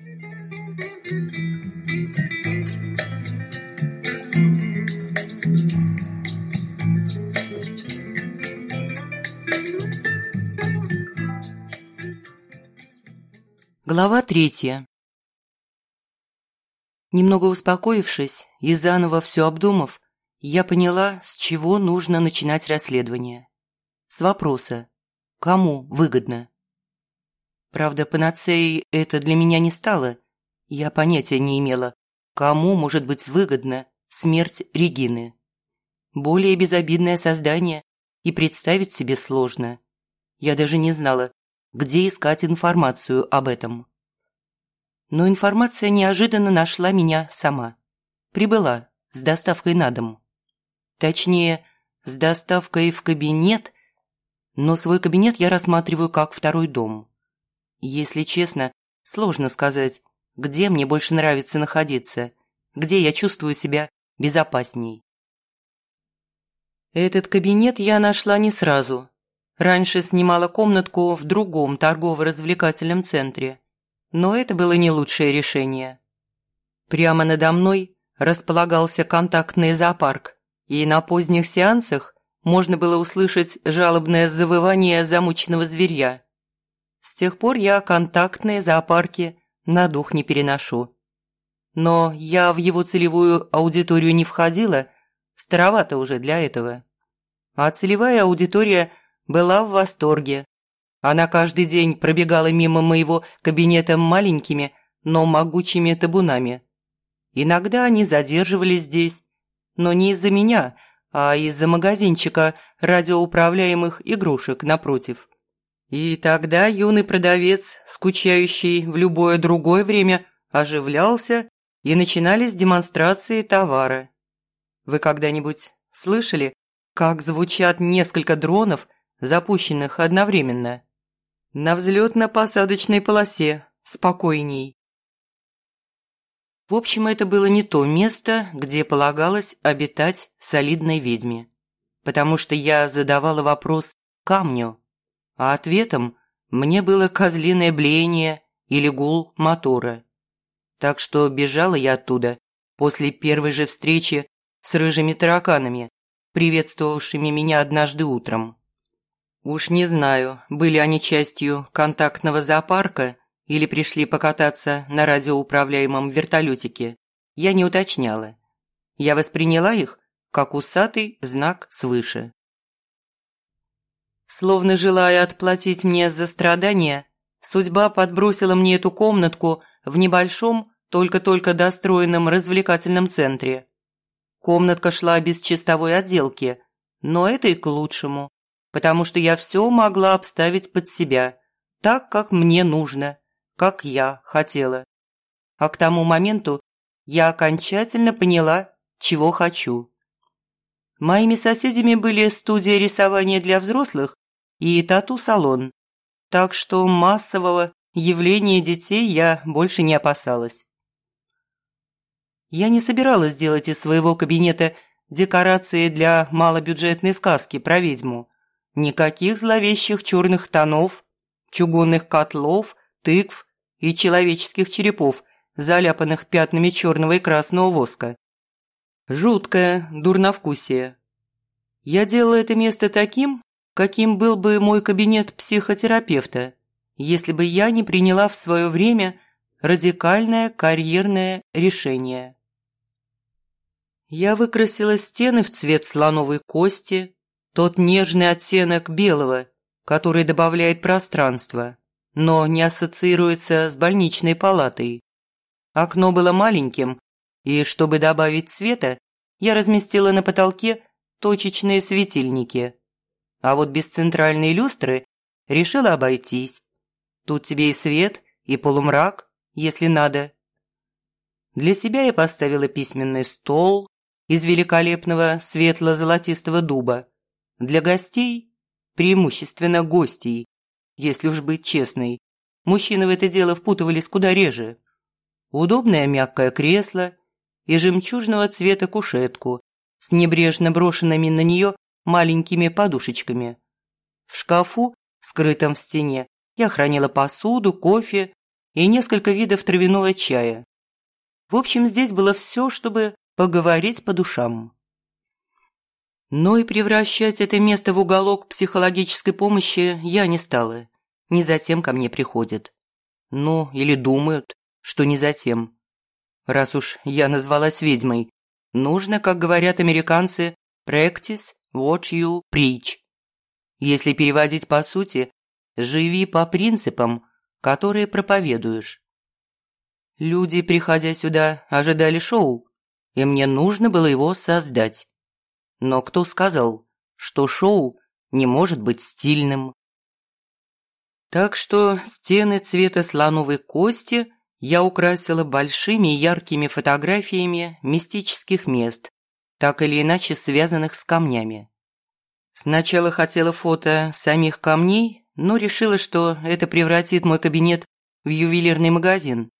Глава третья. Немного успокоившись и заново все обдумав, я поняла, с чего нужно начинать расследование. С вопроса «Кому выгодно?». Правда, панацеей это для меня не стало. Я понятия не имела, кому может быть выгодна смерть Регины. Более безобидное создание и представить себе сложно. Я даже не знала, где искать информацию об этом. Но информация неожиданно нашла меня сама. Прибыла с доставкой на дом. Точнее, с доставкой в кабинет, но свой кабинет я рассматриваю как второй дом. Если честно, сложно сказать, где мне больше нравится находиться, где я чувствую себя безопасней. Этот кабинет я нашла не сразу, Раньше снимала комнатку в другом торгово-развлекательном центре. Но это было не лучшее решение. Прямо надо мной располагался контактный зоопарк, и на поздних сеансах можно было услышать жалобное завывание замученного зверя. С тех пор я контактные зоопарки на дух не переношу. Но я в его целевую аудиторию не входила, старовато уже для этого. А целевая аудитория была в восторге. Она каждый день пробегала мимо моего кабинета маленькими, но могучими табунами. Иногда они задерживались здесь, но не из-за меня, а из-за магазинчика радиоуправляемых игрушек напротив. И тогда юный продавец, скучающий в любое другое время, оживлялся, и начинались демонстрации товара. Вы когда-нибудь слышали, как звучат несколько дронов – запущенных одновременно. На взлетно-посадочной полосе спокойней. В общем, это было не то место, где полагалось обитать солидной ведьме. Потому что я задавала вопрос камню, а ответом мне было козлиное блеяние или гул мотора. Так что бежала я оттуда после первой же встречи с рыжими тараканами, приветствовавшими меня однажды утром. Уж не знаю, были они частью контактного зоопарка или пришли покататься на радиоуправляемом вертолетике. Я не уточняла. Я восприняла их как усатый знак свыше. Словно желая отплатить мне за страдания, судьба подбросила мне эту комнатку в небольшом, только-только достроенном развлекательном центре. Комнатка шла без чистовой отделки, но это и к лучшему потому что я все могла обставить под себя, так, как мне нужно, как я хотела. А к тому моменту я окончательно поняла, чего хочу. Моими соседями были студия рисования для взрослых и тату-салон, так что массового явления детей я больше не опасалась. Я не собиралась делать из своего кабинета декорации для малобюджетной сказки про ведьму. Никаких зловещих черных тонов, чугунных котлов, тыкв и человеческих черепов, заляпанных пятнами черного и красного воска. Жуткое дурновкусие. Я делала это место таким, каким был бы мой кабинет психотерапевта, если бы я не приняла в свое время радикальное карьерное решение. Я выкрасила стены в цвет слоновой кости, тот нежный оттенок белого, который добавляет пространства, но не ассоциируется с больничной палатой. Окно было маленьким, и чтобы добавить света, я разместила на потолке точечные светильники. А вот без центральной люстры решила обойтись. Тут тебе и свет, и полумрак, если надо. Для себя я поставила письменный стол из великолепного светло-золотистого дуба, для гостей, преимущественно гостей, если уж быть честной, мужчины в это дело впутывались куда реже. Удобное мягкое кресло и жемчужного цвета кушетку с небрежно брошенными на нее маленькими подушечками. В шкафу, скрытом в стене, я хранила посуду, кофе и несколько видов травяного чая. В общем, здесь было все, чтобы поговорить по душам. Но и превращать это место в уголок психологической помощи я не стала. Не затем ко мне приходят. Ну, или думают, что не затем. Раз уж я назвалась ведьмой, нужно, как говорят американцы, practice what you preach. Если переводить по сути, живи по принципам, которые проповедуешь. Люди, приходя сюда, ожидали шоу, и мне нужно было его создать. Но кто сказал, что шоу не может быть стильным? Так что стены цвета слоновой кости я украсила большими яркими фотографиями мистических мест, так или иначе связанных с камнями. Сначала хотела фото самих камней, но решила, что это превратит мой кабинет в ювелирный магазин.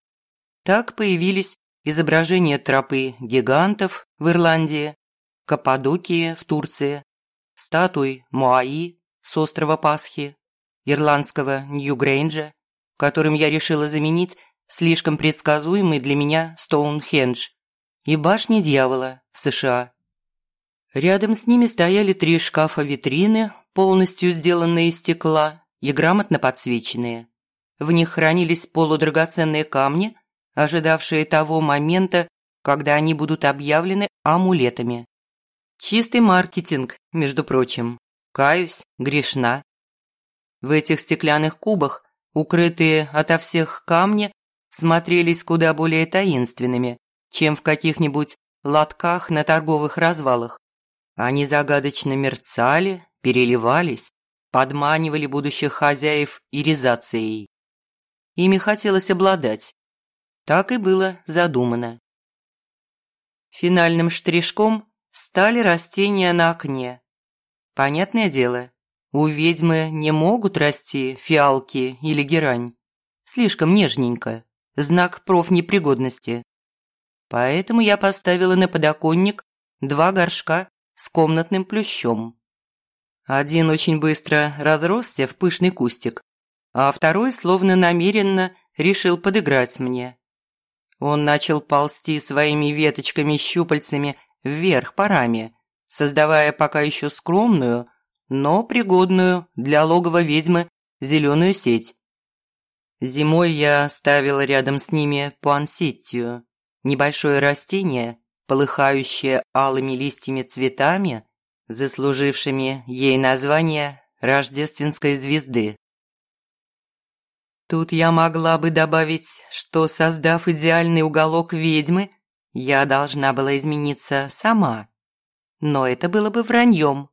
Так появились изображения тропы гигантов в Ирландии, Каппадокии в Турции, статуй Моаи с острова Пасхи, ирландского Нью-Грейнджа, которым я решила заменить слишком предсказуемый для меня Стоунхендж, и башни дьявола в США. Рядом с ними стояли три шкафа-витрины, полностью сделанные из стекла и грамотно подсвеченные. В них хранились полудрагоценные камни, ожидавшие того момента, когда они будут объявлены амулетами. Чистый маркетинг, между прочим. Каюсь, грешна. В этих стеклянных кубах, укрытые ото всех камни, смотрелись куда более таинственными, чем в каких-нибудь лотках на торговых развалах. Они загадочно мерцали, переливались, подманивали будущих хозяев иризацией. Ими хотелось обладать. Так и было задумано. Финальным штришком стали растения на окне. Понятное дело, у ведьмы не могут расти фиалки или герань. Слишком нежненько, знак профнепригодности. Поэтому я поставила на подоконник два горшка с комнатным плющом. Один очень быстро разросся в пышный кустик, а второй словно намеренно решил подыграть мне. Он начал ползти своими веточками-щупальцами вверх по раме, создавая пока еще скромную, но пригодную для логова ведьмы зеленую сеть. Зимой я ставила рядом с ними пуансеттию, небольшое растение, полыхающее алыми листьями цветами, заслужившими ей название рождественской звезды. Тут я могла бы добавить, что, создав идеальный уголок ведьмы, я должна была измениться сама. Но это было бы враньем.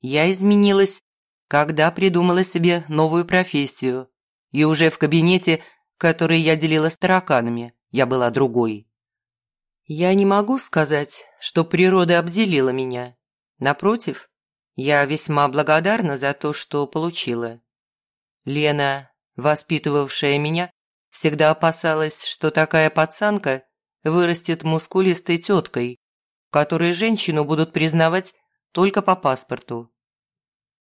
Я изменилась, когда придумала себе новую профессию. И уже в кабинете, который я делила с тараканами, я была другой. Я не могу сказать, что природа обделила меня. Напротив, я весьма благодарна за то, что получила. Лена, воспитывавшая меня, всегда опасалась, что такая пацанка вырастет мускулистой теткой, которой женщину будут признавать только по паспорту.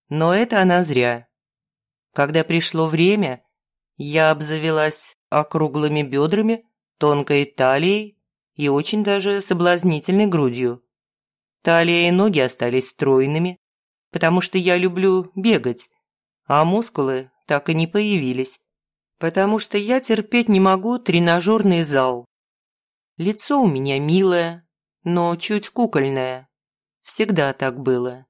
Но это она зря. Когда пришло время, я обзавелась округлыми бедрами, тонкой талией и очень даже соблазнительной грудью. Талия и ноги остались стройными, потому что я люблю бегать, а мускулы так и не появились, потому что я терпеть не могу тренажерный зал. Лицо у меня милое, но чуть кукольное. Всегда так было.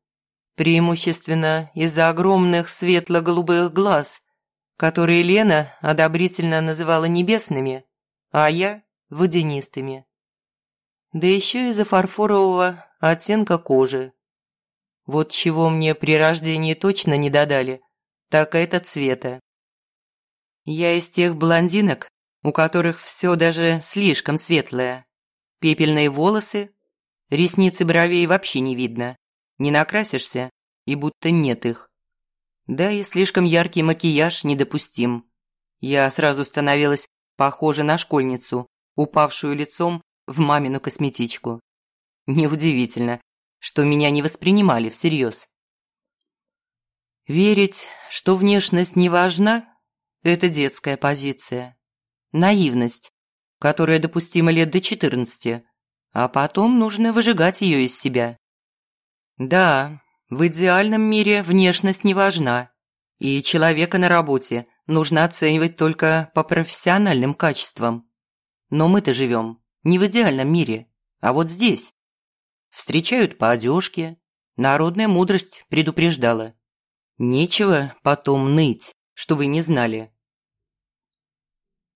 Преимущественно из-за огромных светло-голубых глаз, которые Лена одобрительно называла небесными, а я – водянистыми. Да еще из-за фарфорового оттенка кожи. Вот чего мне при рождении точно не додали, так это цвета. Я из тех блондинок, у которых все даже слишком светлое. Пепельные волосы, ресницы бровей вообще не видно. Не накрасишься, и будто нет их. Да и слишком яркий макияж недопустим. Я сразу становилась похожа на школьницу, упавшую лицом в мамину косметичку. Неудивительно, что меня не воспринимали всерьез. Верить, что внешность не важна, это детская позиция. наивность, которая допустима лет до 14, а потом нужно выжигать ее из себя. Да, в идеальном мире внешность не важна, и человека на работе нужно оценивать только по профессиональным качествам. Но мы-то живем не в идеальном мире, а вот здесь. Встречают по одежке, народная мудрость предупреждала. Нечего потом ныть, что вы не знали.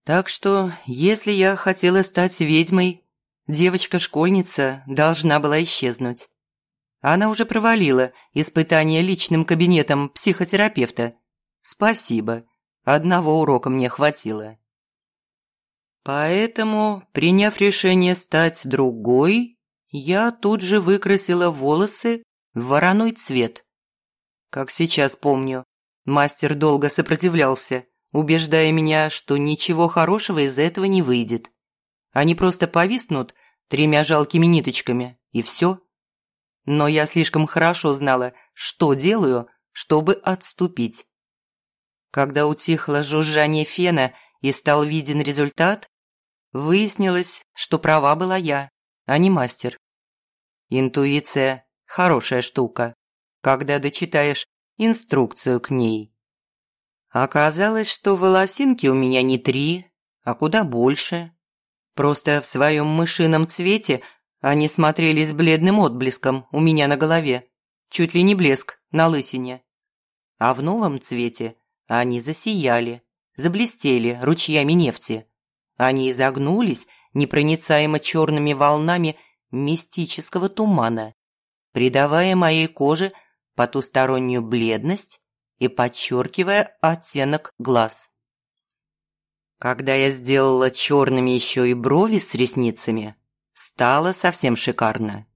Так что, если я хотела стать ведьмой, девочка-школьница должна была исчезнуть. Она уже провалила испытание личным кабинетом психотерапевта. Спасибо, одного урока мне хватило. Поэтому, приняв решение стать другой, я тут же выкрасила волосы в вороной цвет. Как сейчас помню, мастер долго сопротивлялся, убеждая меня, что ничего хорошего из этого не выйдет. Они просто повиснут тремя жалкими ниточками, и все. Но я слишком хорошо знала, что делаю, чтобы отступить. Когда утихло жужжание фена и стал виден результат, выяснилось, что права была я, а не мастер. Интуиция – хорошая штука, когда дочитаешь инструкцию к ней. Оказалось, что волосинки у меня не три, а куда больше. Просто в своем мышином цвете они смотрелись бледным отблеском у меня на голове, чуть ли не блеск на лысине. А в новом цвете они засияли, заблестели ручьями нефти. Они изогнулись непроницаемо черными волнами мистического тумана, придавая моей коже потустороннюю бледность и подчеркивая оттенок глаз. Когда я сделала черными еще и брови с ресницами, стало совсем шикарно.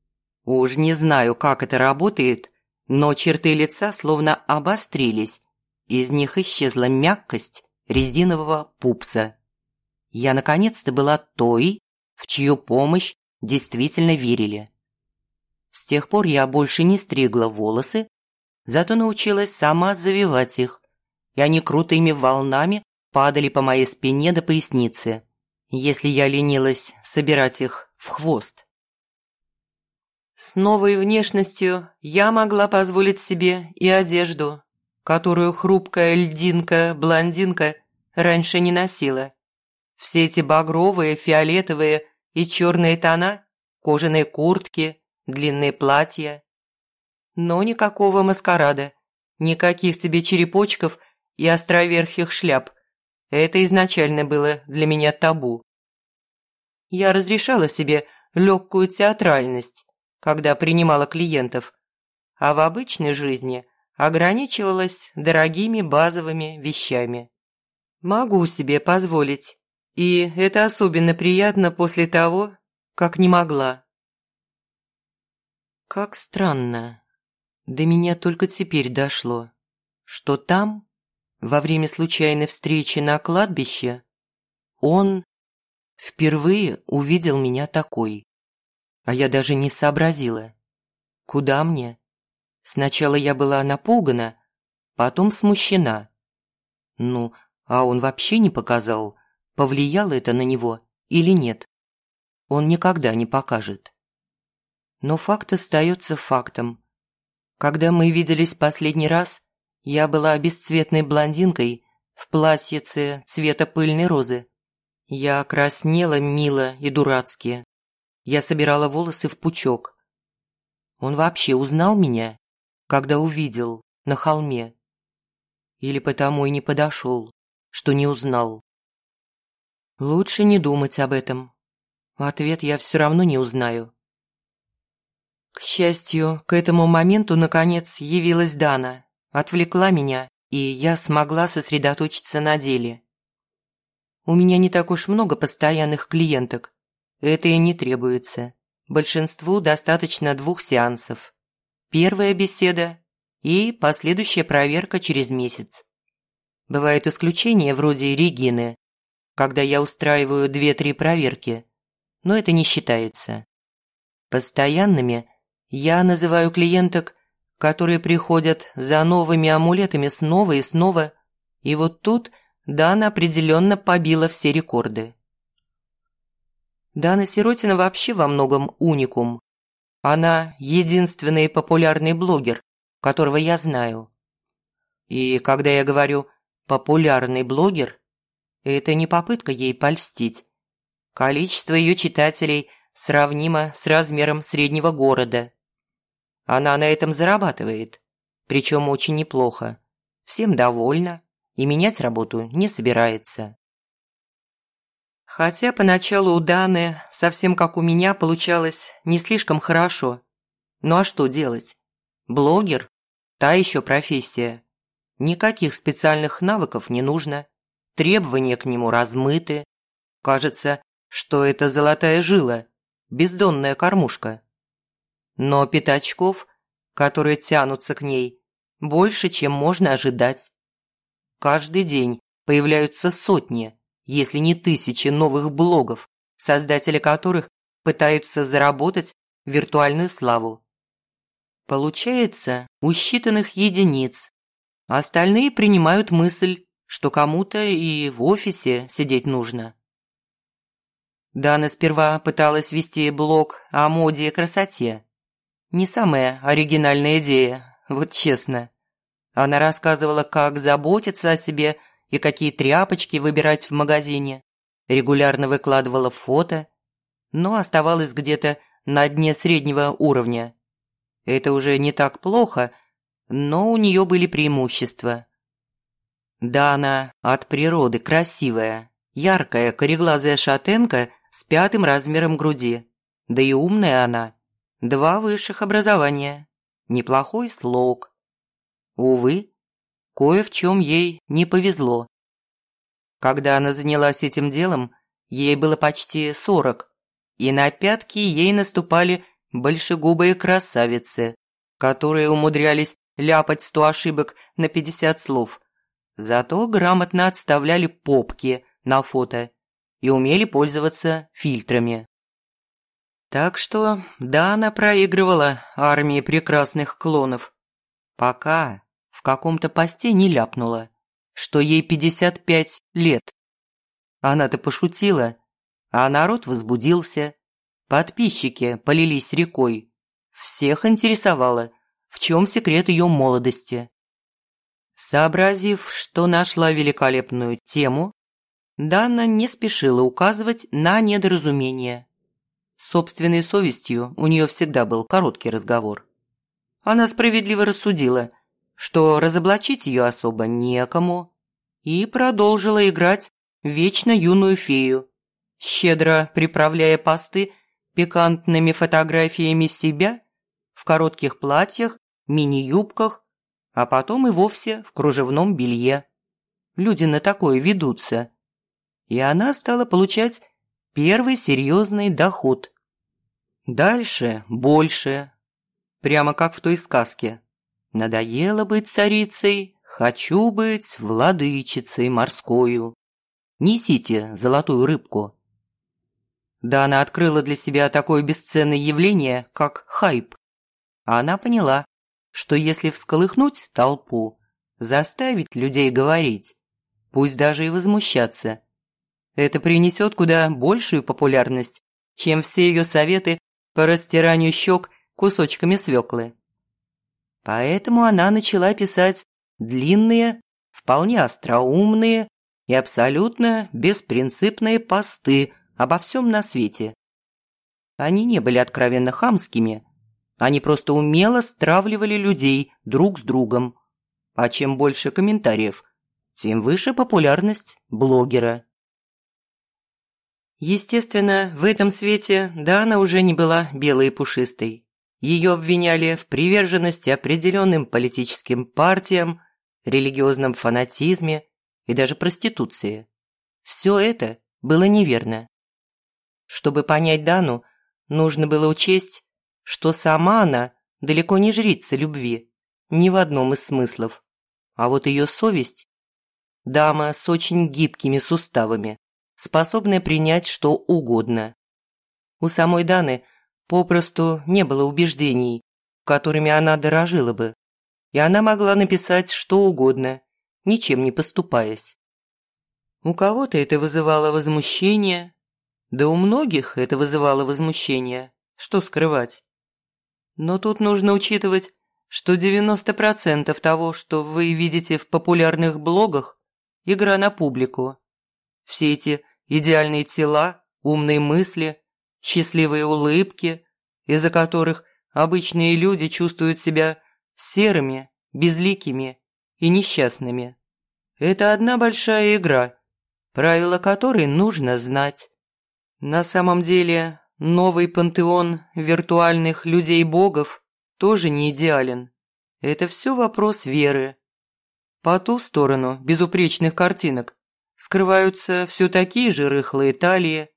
Уж не знаю, как это работает, но черты лица словно обострились, из них исчезла мягкость резинового пупса. Я наконец-то была той, в чью помощь действительно верили. С тех пор я больше не стригла волосы зато научилась сама завивать их, и они крутыми волнами падали по моей спине до поясницы, если я ленилась собирать их в хвост. С новой внешностью я могла позволить себе и одежду, которую хрупкая льдинка-блондинка раньше не носила. Все эти багровые, фиолетовые и черные тона, кожаные куртки, длинные платья, но никакого маскарада, никаких тебе черепочков и островерхих шляп. Это изначально было для меня табу. Я разрешала себе легкую театральность, когда принимала клиентов, а в обычной жизни ограничивалась дорогими базовыми вещами. Могу себе позволить, и это особенно приятно после того, как не могла. Как странно, до меня только теперь дошло, что там, во время случайной встречи на кладбище, он впервые увидел меня такой. А я даже не сообразила. Куда мне? Сначала я была напугана, потом смущена. Ну, а он вообще не показал, повлияло это на него или нет. Он никогда не покажет. Но факт остается фактом. Когда мы виделись последний раз, я была бесцветной блондинкой в платьице цвета пыльной розы. Я краснела мило и дурацки. Я собирала волосы в пучок. Он вообще узнал меня, когда увидел на холме. Или потому и не подошел, что не узнал. Лучше не думать об этом. Ответ я все равно не узнаю. К счастью, к этому моменту, наконец, явилась Дана, отвлекла меня, и я смогла сосредоточиться на деле. У меня не так уж много постоянных клиенток. Это и не требуется. Большинству достаточно двух сеансов. Первая беседа и последующая проверка через месяц. Бывают исключения вроде Регины, когда я устраиваю две-три проверки, но это не считается. Постоянными я называю клиенток, которые приходят за новыми амулетами снова и снова, и вот тут Дана определенно побила все рекорды. Дана Сиротина вообще во многом уникум. Она единственный популярный блогер, которого я знаю. И когда я говорю «популярный блогер», это не попытка ей польстить. Количество ее читателей сравнимо с размером среднего города. Она на этом зарабатывает, причем очень неплохо. Всем довольна и менять работу не собирается. Хотя поначалу у Даны, совсем как у меня, получалось не слишком хорошо. Ну а что делать? Блогер – та еще профессия. Никаких специальных навыков не нужно. Требования к нему размыты. Кажется, что это золотая жила, бездонная кормушка. Но пятачков, которые тянутся к ней, больше, чем можно ожидать. Каждый день появляются сотни, если не тысячи новых блогов, создатели которых пытаются заработать виртуальную славу. Получается у считанных единиц. Остальные принимают мысль, что кому-то и в офисе сидеть нужно. Дана сперва пыталась вести блог о моде и красоте. Не самая оригинальная идея, вот честно. Она рассказывала, как заботиться о себе и какие тряпочки выбирать в магазине. Регулярно выкладывала фото, но оставалась где-то на дне среднего уровня. Это уже не так плохо, но у нее были преимущества. Да, она от природы красивая, яркая, кореглазая шатенка с пятым размером груди. Да и умная она. Два высших образования. Неплохой слог. Увы, кое в чем ей не повезло. Когда она занялась этим делом, ей было почти сорок, и на пятки ей наступали большегубые красавицы, которые умудрялись ляпать сто ошибок на пятьдесят слов. Зато грамотно отставляли попки на фото и умели пользоваться фильтрами. Так что, да, она проигрывала армии прекрасных клонов. Пока каком-то посте не ляпнула, что ей 55 лет. Она-то пошутила, а народ возбудился. Подписчики полились рекой. Всех интересовало, в чем секрет ее молодости. Сообразив, что нашла великолепную тему, Дана не спешила указывать на недоразумение. Собственной совестью у нее всегда был короткий разговор. Она справедливо рассудила, что разоблачить ее особо некому, и продолжила играть вечно юную фею, щедро приправляя посты пикантными фотографиями себя в коротких платьях, мини-юбках, а потом и вовсе в кружевном белье. Люди на такое ведутся. И она стала получать первый серьезный доход. Дальше больше. Прямо как в той сказке. Надоело быть царицей, хочу быть владычицей морскою. Несите золотую рыбку. Да она открыла для себя такое бесценное явление, как хайп. А она поняла, что если всколыхнуть толпу, заставить людей говорить, пусть даже и возмущаться, это принесет куда большую популярность, чем все ее советы по растиранию щек кусочками свеклы. Поэтому она начала писать длинные, вполне остроумные и абсолютно беспринципные посты обо всем на свете. Они не были откровенно хамскими, они просто умело стравливали людей друг с другом. А чем больше комментариев, тем выше популярность блогера. Естественно, в этом свете Дана уже не была белой и пушистой. Ее обвиняли в приверженности определенным политическим партиям, религиозном фанатизме и даже проституции. Все это было неверно. Чтобы понять Дану, нужно было учесть, что сама она далеко не жрица любви, ни в одном из смыслов. А вот ее совесть – дама с очень гибкими суставами, способная принять что угодно. У самой Даны – Попросту не было убеждений, которыми она дорожила бы, и она могла написать что угодно, ничем не поступаясь. У кого-то это вызывало возмущение, да у многих это вызывало возмущение, что скрывать. Но тут нужно учитывать, что 90% того, что вы видите в популярных блогах, игра на публику. Все эти идеальные тела, умные мысли, счастливые улыбки, из-за которых обычные люди чувствуют себя серыми, безликими и несчастными. Это одна большая игра, правила которой нужно знать. На самом деле, новый пантеон виртуальных людей-богов тоже не идеален. Это все вопрос веры. По ту сторону безупречных картинок скрываются все такие же рыхлые талии,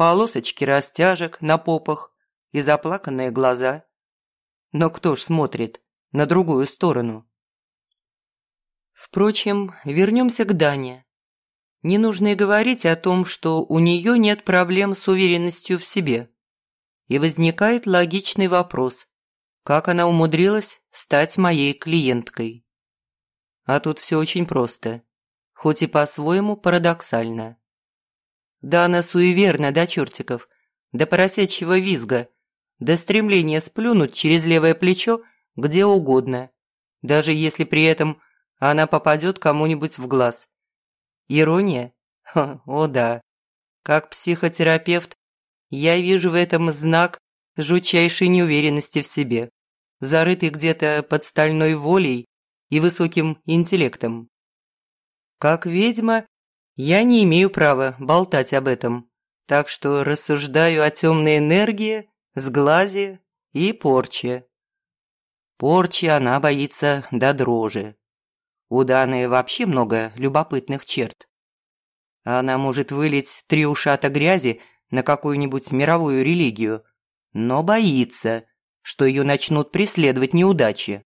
полосочки растяжек на попах и заплаканные глаза. Но кто ж смотрит на другую сторону? Впрочем, вернемся к Дане. Не нужно и говорить о том, что у нее нет проблем с уверенностью в себе. И возникает логичный вопрос, как она умудрилась стать моей клиенткой. А тут все очень просто, хоть и по-своему парадоксально. Дана суеверна до чертиков, до поросячьего визга, до стремления сплюнуть через левое плечо где угодно, даже если при этом она попадет кому-нибудь в глаз. Ирония? о да. Как психотерапевт, я вижу в этом знак жутчайшей неуверенности в себе, зарытый где-то под стальной волей и высоким интеллектом. Как ведьма, я не имею права болтать об этом, так что рассуждаю о темной энергии, сглазе и порче. Порчи она боится до дрожи. У Даны вообще много любопытных черт. Она может вылить три ушата грязи на какую-нибудь мировую религию, но боится, что ее начнут преследовать неудачи.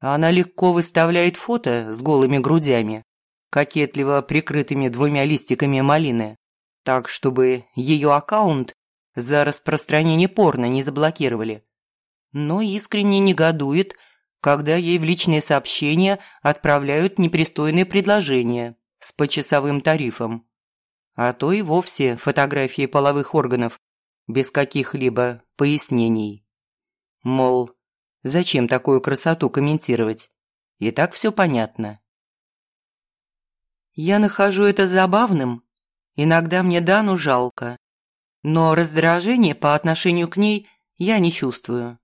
Она легко выставляет фото с голыми грудями, кокетливо прикрытыми двумя листиками малины, так, чтобы ее аккаунт за распространение порно не заблокировали. Но искренне негодует, когда ей в личные сообщения отправляют непристойные предложения с почасовым тарифом. А то и вовсе фотографии половых органов без каких-либо пояснений. Мол, зачем такую красоту комментировать? И так все понятно. Я нахожу это забавным. Иногда мне Дану жалко. Но раздражения по отношению к ней я не чувствую.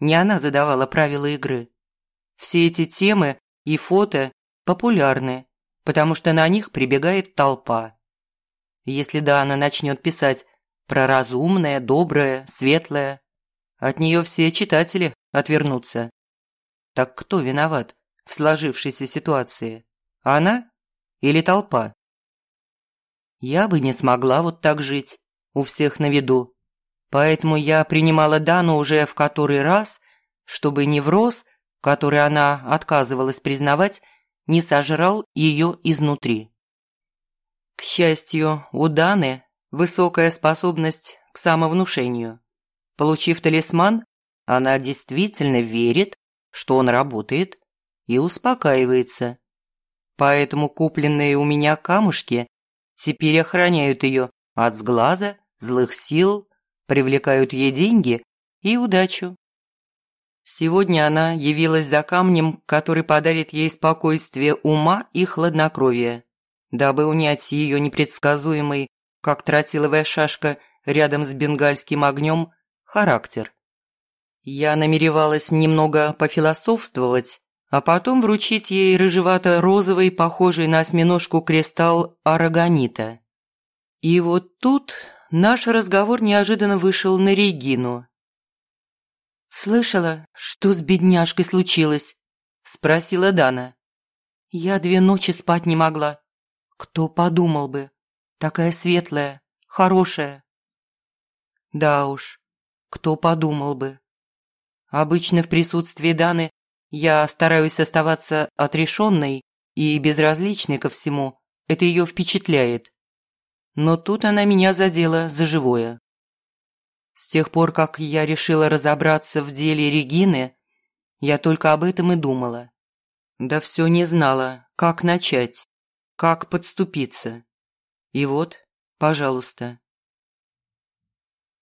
Не она задавала правила игры. Все эти темы и фото популярны, потому что на них прибегает толпа. Если Дана начнет писать про разумное, доброе, светлое, от нее все читатели отвернутся. Так кто виноват в сложившейся ситуации? Она или толпа. Я бы не смогла вот так жить, у всех на виду. Поэтому я принимала Дану уже в который раз, чтобы невроз, который она отказывалась признавать, не сожрал ее изнутри. К счастью, у Даны высокая способность к самовнушению. Получив талисман, она действительно верит, что он работает, и успокаивается. Поэтому купленные у меня камушки теперь охраняют ее от сглаза, злых сил, привлекают ей деньги и удачу. Сегодня она явилась за камнем, который подарит ей спокойствие ума и хладнокровие, дабы унять ее непредсказуемый, как тротиловая шашка рядом с бенгальским огнем, характер. Я намеревалась немного пофилософствовать а потом вручить ей рыжевато-розовый, похожий на осьминожку кристалл арагонита. И вот тут наш разговор неожиданно вышел на Регину. «Слышала, что с бедняжкой случилось?» – спросила Дана. «Я две ночи спать не могла. Кто подумал бы? Такая светлая, хорошая». «Да уж, кто подумал бы?» Обычно в присутствии Даны я стараюсь оставаться отрешенной и безразличной ко всему. Это ее впечатляет. Но тут она меня задела за живое. С тех пор, как я решила разобраться в деле Регины, я только об этом и думала. Да все не знала, как начать, как подступиться. И вот, пожалуйста.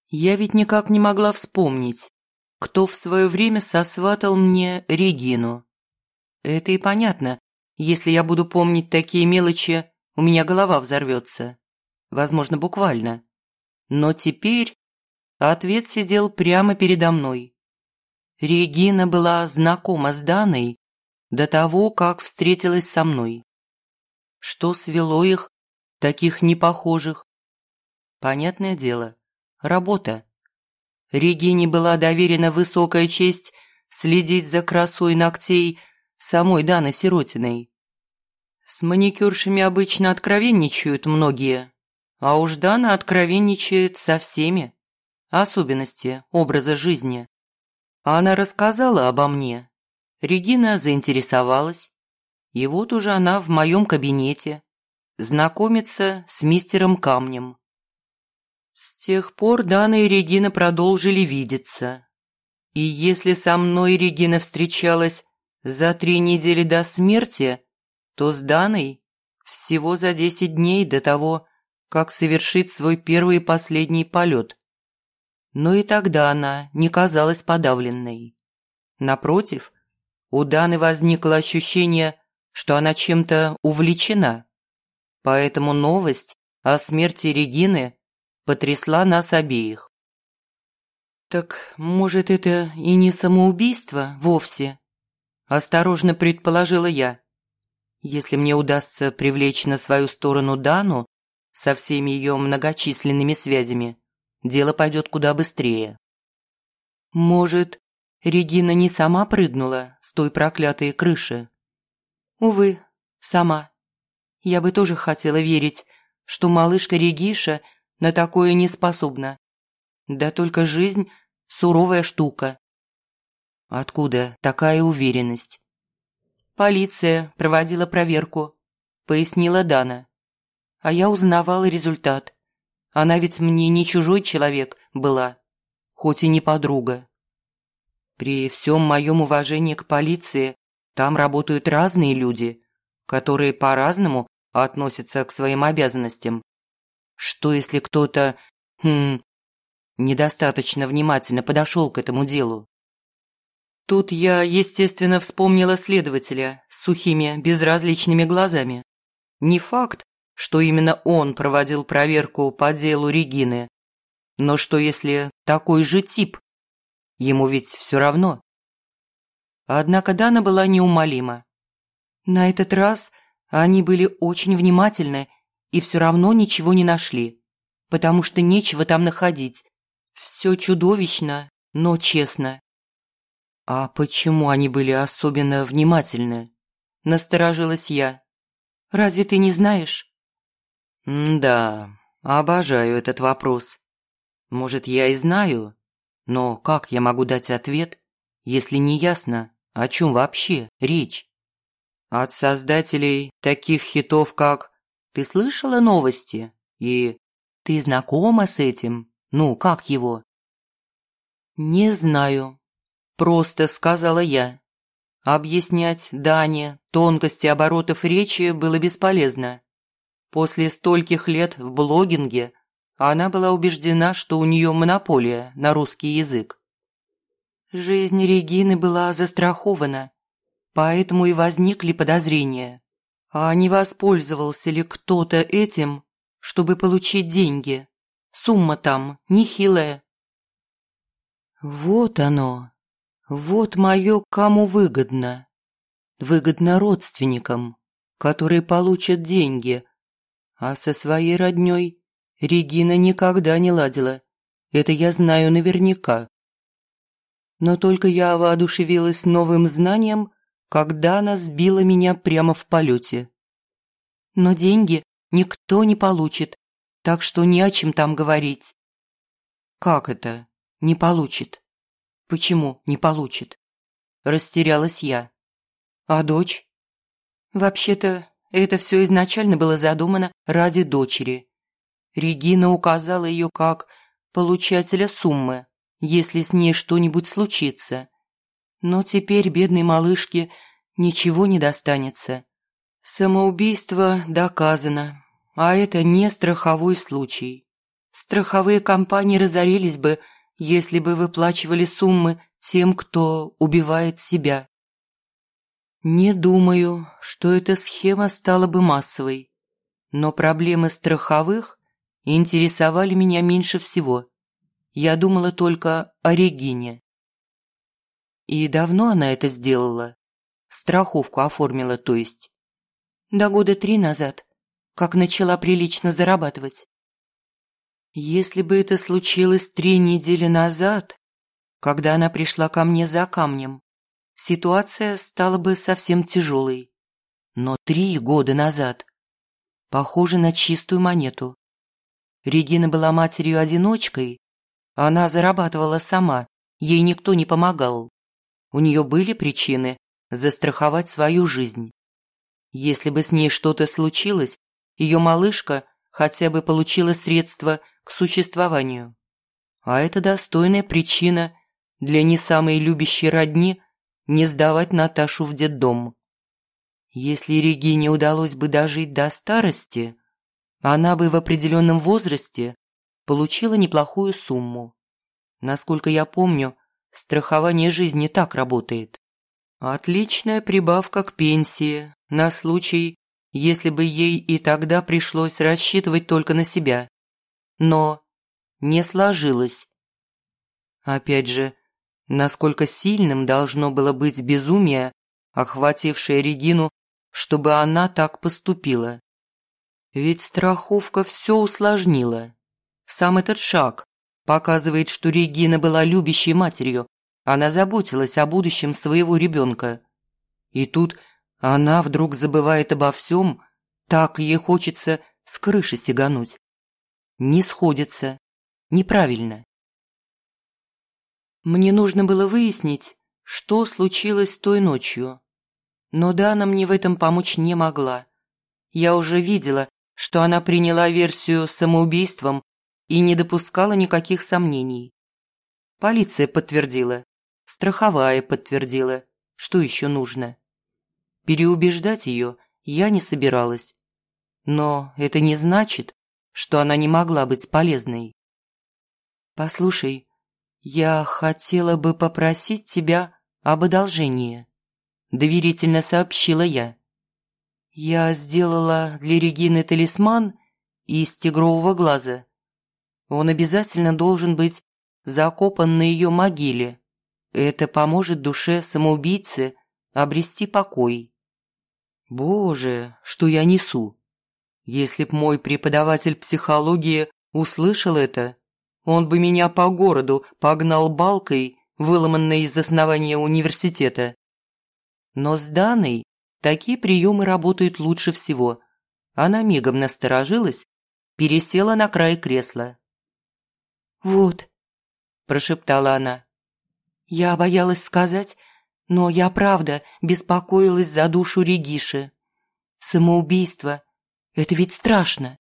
Я ведь никак не могла вспомнить, кто в свое время сосватал мне Регину. Это и понятно. Если я буду помнить такие мелочи, у меня голова взорвется. Возможно, буквально. Но теперь ответ сидел прямо передо мной. Регина была знакома с Даной до того, как встретилась со мной. Что свело их, таких непохожих? Понятное дело, работа. Регине была доверена высокая честь следить за красой ногтей самой Даны Сиротиной. С маникюршами обычно откровенничают многие, а уж Дана откровенничает со всеми. Особенности образа жизни. Она рассказала обо мне. Регина заинтересовалась. И вот уже она в моем кабинете. Знакомится с мистером Камнем. С тех пор Дана и Регина продолжили видеться. И если со мной Регина встречалась за три недели до смерти, то с Даной всего за десять дней до того, как совершить свой первый и последний полет. Но и тогда она не казалась подавленной. Напротив, у Даны возникло ощущение, что она чем-то увлечена. Поэтому новость о смерти Регины потрясла нас обеих. «Так, может, это и не самоубийство вовсе?» Осторожно предположила я. Если мне удастся привлечь на свою сторону Дану со всеми ее многочисленными связями, дело пойдет куда быстрее. Может, Регина не сама прыгнула с той проклятой крыши? Увы, сама. Я бы тоже хотела верить, что малышка Региша на такое не способна. Да только жизнь – суровая штука. Откуда такая уверенность? Полиция проводила проверку, пояснила Дана. А я узнавала результат. Она ведь мне не чужой человек была, хоть и не подруга. При всем моем уважении к полиции там работают разные люди, которые по-разному относятся к своим обязанностям. Что если кто-то, хм, недостаточно внимательно подошел к этому делу? Тут я, естественно, вспомнила следователя с сухими, безразличными глазами. Не факт, что именно он проводил проверку по делу Регины. Но что если такой же тип? Ему ведь все равно. Однако Дана была неумолима. На этот раз они были очень внимательны и все равно ничего не нашли, потому что нечего там находить. Все чудовищно, но честно. «А почему они были особенно внимательны?» – насторожилась я. «Разве ты не знаешь?» «Да, обожаю этот вопрос. Может, я и знаю, но как я могу дать ответ, если не ясно, о чем вообще речь? От создателей таких хитов, как «Ты слышала новости?» и «Ты знакома с этим? Ну, как его?» «Не знаю», Просто сказала я. Объяснять Дане тонкости оборотов речи было бесполезно. После стольких лет в блогинге она была убеждена, что у нее монополия на русский язык. Жизнь Регины была застрахована, поэтому и возникли подозрения. А не воспользовался ли кто-то этим, чтобы получить деньги? Сумма там нехилая. Вот оно, вот мое кому выгодно. Выгодно родственникам, которые получат деньги. А со своей роднёй Регина никогда не ладила. Это я знаю наверняка. Но только я воодушевилась новым знанием, когда она сбила меня прямо в полете. Но деньги никто не получит, так что не о чем там говорить. Как это не получит? Почему не получит? Растерялась я. А дочь? Вообще-то, это все изначально было задумано ради дочери. Регина указала ее как получателя суммы, если с ней что-нибудь случится. Но теперь бедной малышке ничего не достанется. Самоубийство доказано. А это не страховой случай. Страховые компании разорились бы, если бы выплачивали суммы тем, кто убивает себя. Не думаю, что эта схема стала бы массовой. Но проблемы страховых интересовали меня меньше всего. Я думала только о Регине. И давно она это сделала? Страховку оформила, то есть? До года три назад как начала прилично зарабатывать. Если бы это случилось три недели назад, когда она пришла ко мне за камнем, ситуация стала бы совсем тяжелой. Но три года назад похоже на чистую монету. Регина была матерью-одиночкой, она зарабатывала сама, ей никто не помогал. У нее были причины застраховать свою жизнь. Если бы с ней что-то случилось, ее малышка хотя бы получила средства к существованию. А это достойная причина для не самой любящей родни не сдавать Наташу в детдом. Если Регине удалось бы дожить до старости, она бы в определенном возрасте получила неплохую сумму. Насколько я помню, страхование жизни так работает. Отличная прибавка к пенсии на случай, если бы ей и тогда пришлось рассчитывать только на себя. Но не сложилось. Опять же, насколько сильным должно было быть безумие, охватившее Регину, чтобы она так поступила. Ведь страховка все усложнила. Сам этот шаг показывает, что Регина была любящей матерью, она заботилась о будущем своего ребенка. И тут она вдруг забывает обо всем, так ей хочется с крыши сигануть. Не сходится, неправильно. Мне нужно было выяснить, что случилось той ночью. Но Дана мне в этом помочь не могла. Я уже видела, что она приняла версию самоубийством и не допускала никаких сомнений. Полиция подтвердила, страховая подтвердила, что еще нужно. Переубеждать ее я не собиралась. Но это не значит, что она не могла быть полезной. «Послушай, я хотела бы попросить тебя об одолжении», – доверительно сообщила я. «Я сделала для Регины талисман из тигрового глаза. Он обязательно должен быть закопан на ее могиле. Это поможет душе самоубийцы обрести покой. Боже, что я несу! Если б мой преподаватель психологии услышал это, он бы меня по городу погнал балкой, выломанной из основания университета. Но с Даной такие приемы работают лучше всего. Она мигом насторожилась, пересела на край кресла. «Вот», – прошептала она. «Я боялась сказать, но я правда беспокоилась за душу Региши. Самоубийство – это ведь страшно.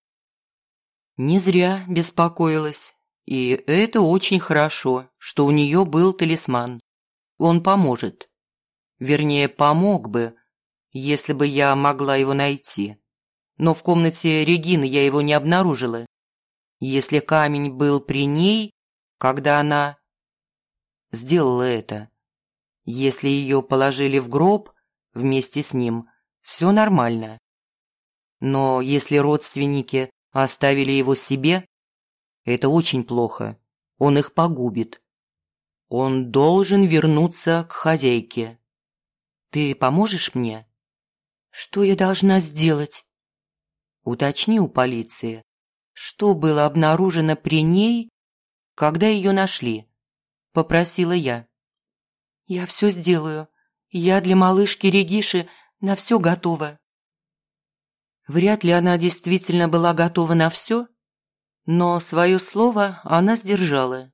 Не зря беспокоилась. И это очень хорошо, что у нее был талисман. Он поможет. Вернее, помог бы, если бы я могла его найти. Но в комнате Регины я его не обнаружила. Если камень был при ней, когда она сделала это, если ее положили в гроб вместе с ним, все нормально. Но если родственники оставили его себе, это очень плохо. Он их погубит. Он должен вернуться к хозяйке. Ты поможешь мне? Что я должна сделать? Уточни у полиции, что было обнаружено при ней, когда ее нашли. Попросила я. «Я все сделаю. Я для малышки Региши на все готова». Вряд ли она действительно была готова на все, но свое слово она сдержала.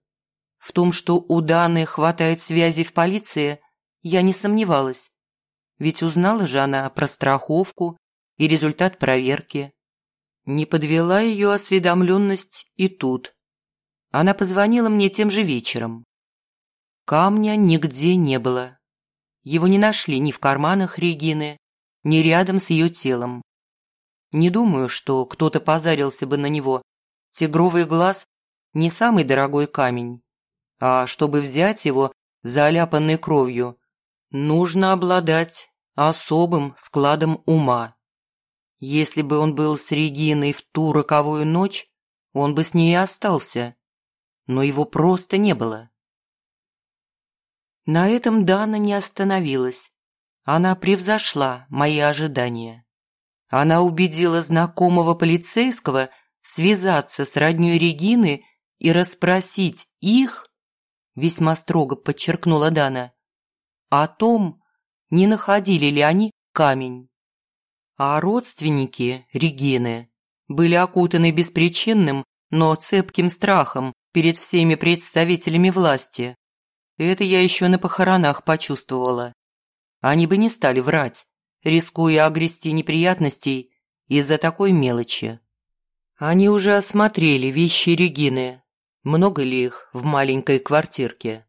В том, что у Даны хватает связи в полиции, я не сомневалась. Ведь узнала же она про страховку и результат проверки. Не подвела ее осведомленность и тут. Она позвонила мне тем же вечером. Камня нигде не было. Его не нашли ни в карманах Регины, ни рядом с ее телом. Не думаю, что кто-то позарился бы на него. Тигровый глаз – не самый дорогой камень. А чтобы взять его, заляпанный кровью, нужно обладать особым складом ума. Если бы он был с Региной в ту роковую ночь, он бы с ней остался. Но его просто не было. На этом Дана не остановилась. Она превзошла мои ожидания. Она убедила знакомого полицейского связаться с роднёй Регины и расспросить их, весьма строго подчеркнула Дана, о том, не находили ли они камень. А родственники Регины были окутаны беспричинным, но цепким страхом перед всеми представителями власти. Это я еще на похоронах почувствовала. Они бы не стали врать, рискуя огрести неприятностей из-за такой мелочи. Они уже осмотрели вещи Регины, много ли их в маленькой квартирке.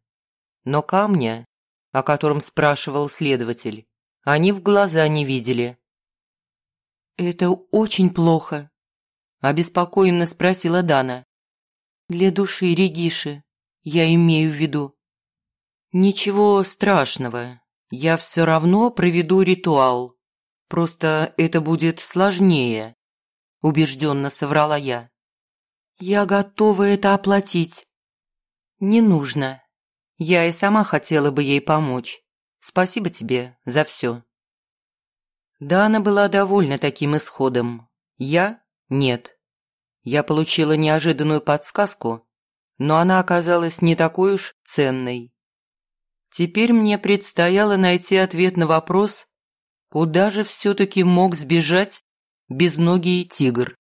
Но камня, о котором спрашивал следователь, они в глаза не видели. «Это очень плохо», – обеспокоенно спросила Дана. «Для души Региши, я имею в виду». «Ничего страшного, я все равно проведу ритуал. Просто это будет сложнее», – убежденно соврала я. «Я готова это оплатить». «Не нужно. Я и сама хотела бы ей помочь. Спасибо тебе за все». Дана была довольна таким исходом. Я – нет. Я получила неожиданную подсказку, но она оказалась не такой уж ценной. Теперь мне предстояло найти ответ на вопрос, куда же все-таки мог сбежать безногий тигр.